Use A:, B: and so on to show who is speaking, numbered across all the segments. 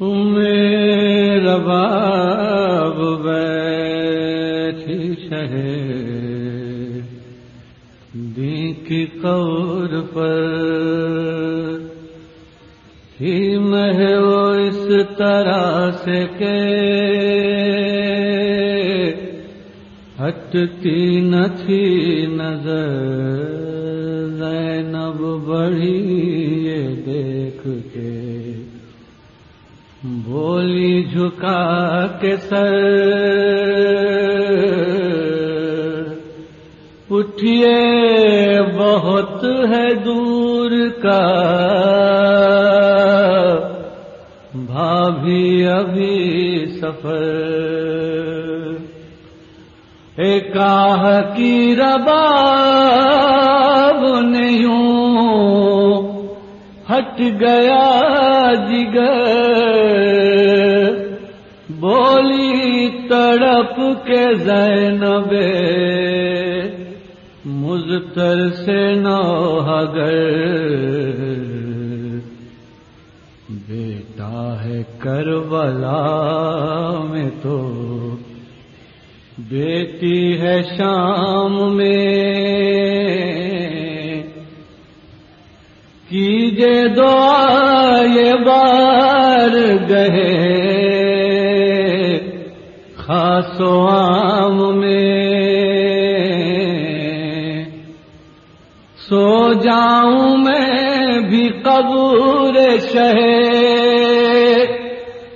A: میرا باب بیٹھی شہر دی کی قور پر۔ ہی میں وہ اس طرح سے کہ ہٹتی نہ تھی نظر۔ زینب بڑھی یہ دیکھ کے۔ بولی جھکا کے سر۔ اٹھیے، بہت ہے دور کا۔ بھابھی ابھی سفر۔ ایک کی رباب ہٹ گیا جگر۔ بولی تڑپ کے زینب مزتر سے نو ہگر بیٹا ہے کربلا میں تو۔ بیٹی ہے شام میں۔ کیجے دعا یہ بار گئے خاص و عام میں۔ سو جاؤں میں بھی قبور شہ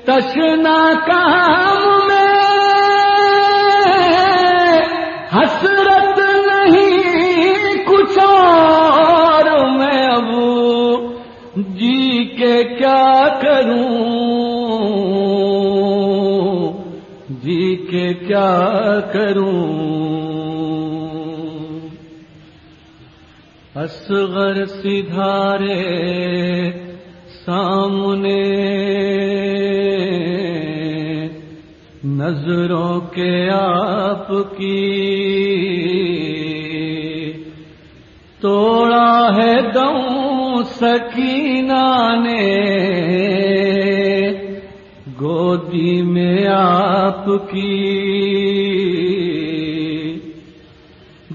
A: تشنا کام کروں جی کے کیا کروں؟ اصغر سدھارے سامنے۔ نظروں کے آپ کی توڑا ہے دوں سکینہ نے گودی میں آپ کی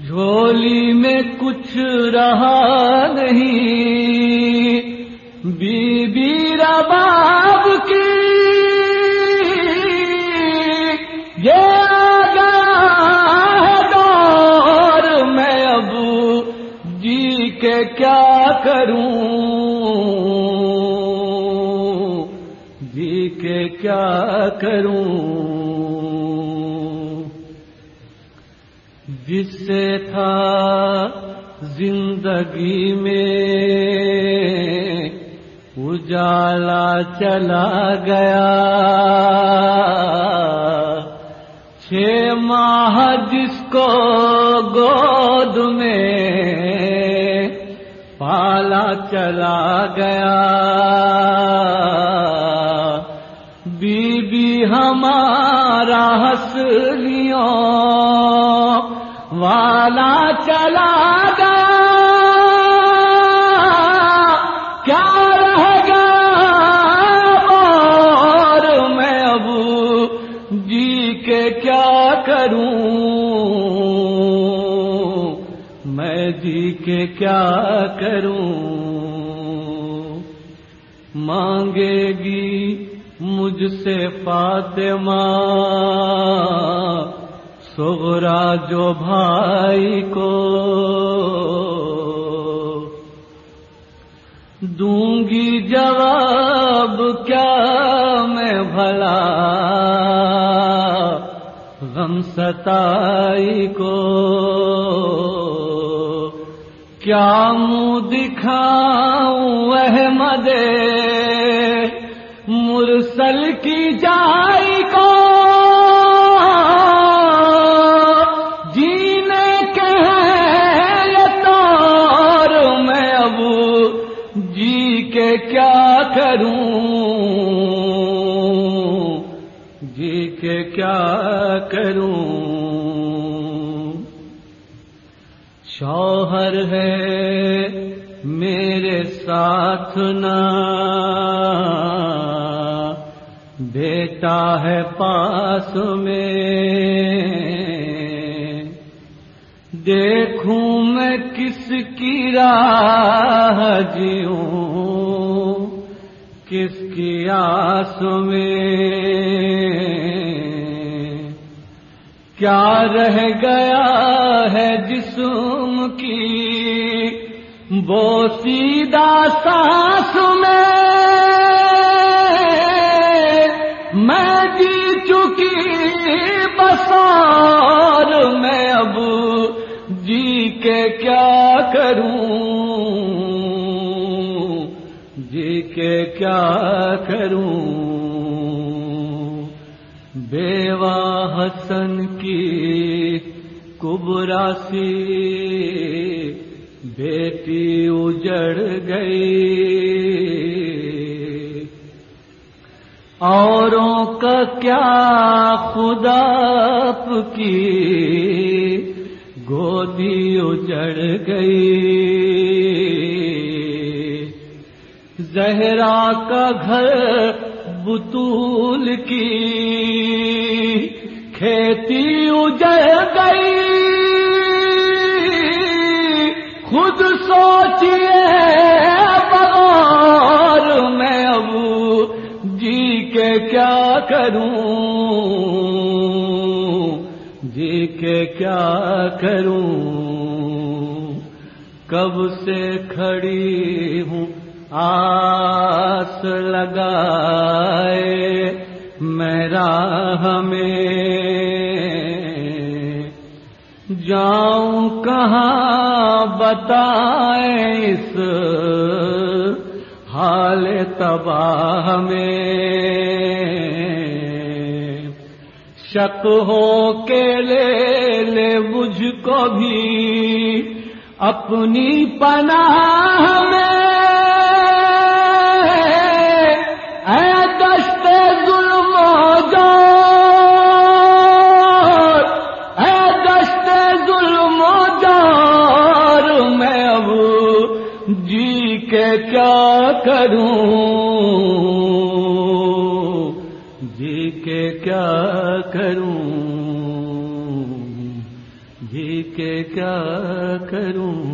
A: جھولی میں کچھ رہا نہیں۔ کے کیا کروں؟ جی کے کیا کروں؟ جس سے تھا زندگی میں، اجالا چلا گیا۔ چھ ماہ جس کو گود میں چلا گیا۔ بی بی ہمارا ہنسلیوں والا چلا گیا۔ کیا رہ گیا؟ اور میں اب جی کے کیا کروں؟ میں کے کیا کروں؟ مانگے گی مجھ سے فاطمہ۔ سغرا جو بھائی کو دوں گی جواب کیا میں بھلا؟ غم ستائی کو کیا منہ دکھاؤں احمد؟ مرسل کی جائی کو جینے کے ہیں طور میں اب جی کے کیا کروں؟ جی کے کیا کروں؟ شوہر ہے، میرے ساتھ نہ۔ بیٹا ہے پاس میں۔ دیکھوں میں کس کی راہ جیوں، کس کی آس میں۔ کیا رہ گیا ہے جسم کی؟ وہ سیدھا سانس میں میں جی چکی بسار میں اب جی کے کیا کروں؟ جی کے کیا کروں؟ بیوا حسن کی کبراسی بیٹی اجڑ گئی۔ اوروں کا کیا خدا کی گودی اجڑ گئی۔ زہرا کا گھر بطول کی میں ابو جی کے کیا کروں؟ جی کے کیا کروں؟ کب سے کھڑی ہوں؟ آس لگائے میرا ہمیں جاؤں کہاں بتائیں اس حال تباہ میں؟ شک ہو کے لے لے مجھ کو بھی اپنی پناہ میں کروں۔ جی کے کیا کروں؟ جی کے کیا کروں؟